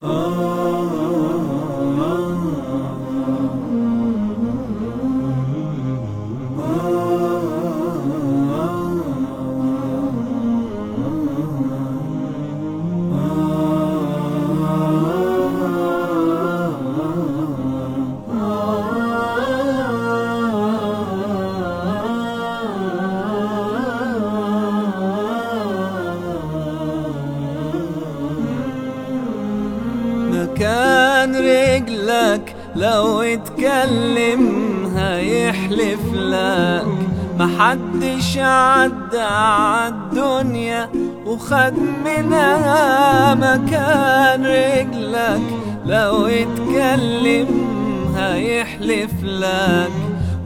Oh, oh, oh, oh, oh. رجلك لو اتكلم هيحلف لك. محدش عدى عالدنيا وخد منها مكان رجلك. لو اتكلم هيحلف لك.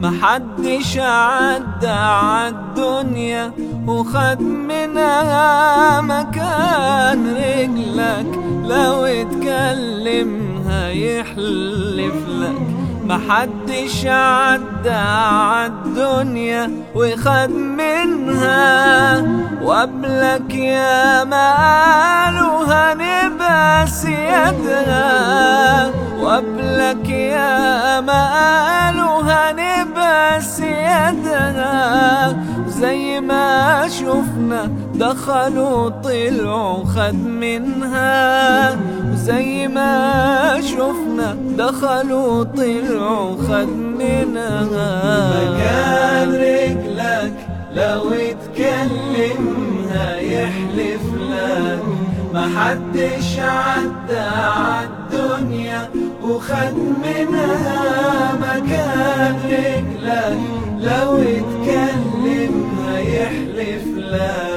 محدش عدى عالدنيا وخد منها مكان رجلك. لو اتكلم هيحلف لك. محدش عدى عالدنيا وخد منها. وقبلك يا ما قالوا هنبقى سيادها وقبلك يا ما قالوا هنبقى سيادها زي ما شفنا دخلوا طلعوا خد منها. زي ما شفنا دخلوا طلعوا خد منها مكان رجلك لو اتكلم هيحلف لك. محدش عدى عالدنيا وخد منها مكان رجلك لو اتكلم هيحلف لك.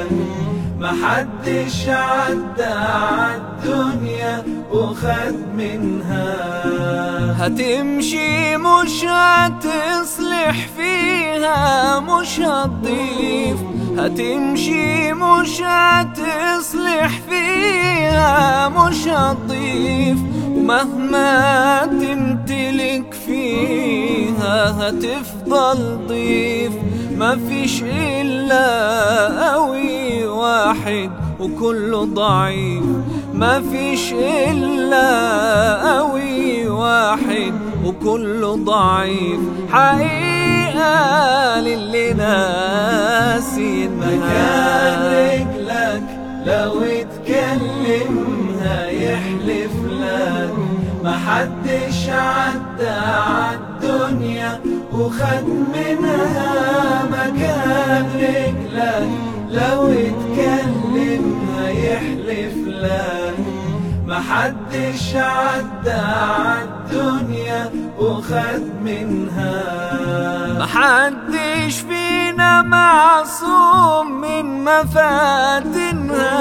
محدش عدى عالدنيا وخد منها. هتمشي مش هتصلح فيها مش هتضيف. هتمشي مش هتصلح فيها مش هتضيف. ومهما تمتلك فيها هتفضل ضيف. مفيش إلا قوي واحد وكله ضعيف. مفيش إلا قوي واحد وكله ضعيف. حقيقة للي ناسي مكان رجلك لو اتكلم هيحلف لك. محدش عدى عالدنيا وخد منها لك محدش عدى عالدنيا وخد منها. محدش فينا معصوم من مفاتنها.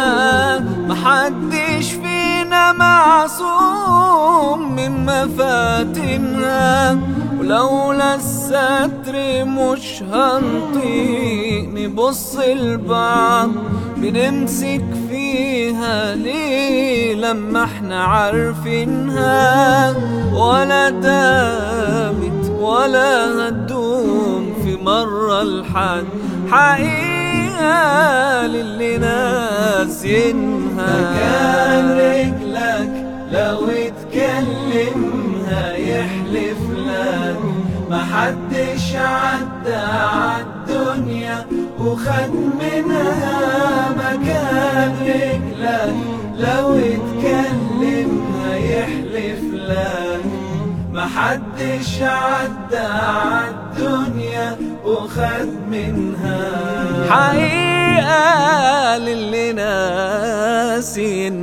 محدش فينا معصوم من مفاتنها. ولولا الستر مش هنطيق نبص لبعض بنمسك فيها ليه لما إحنا عارفينها؟ ولا دامت ولا هتدوم في مرة لحد حقيقة للي ناسينها. مكان رجلك لو اتكلم لك محدش عدى عالدنيا وخد منها مكان رجلك لو اتكلم هيحلف لك محدش عدى عالدنيا وخد منها. حقيقة للي ناسينها.